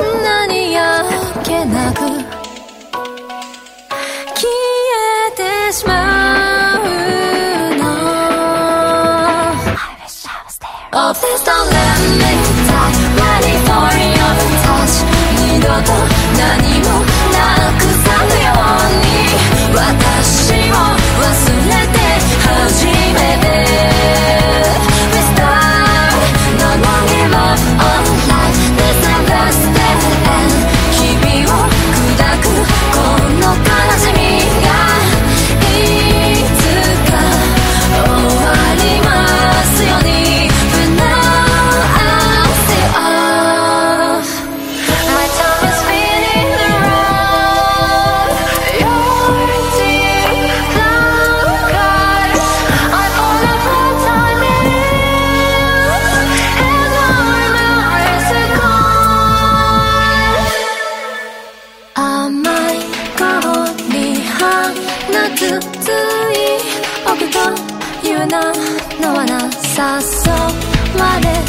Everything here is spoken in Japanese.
何なにっけなく消えてしまう。つい僕と言うなのはなさそうまで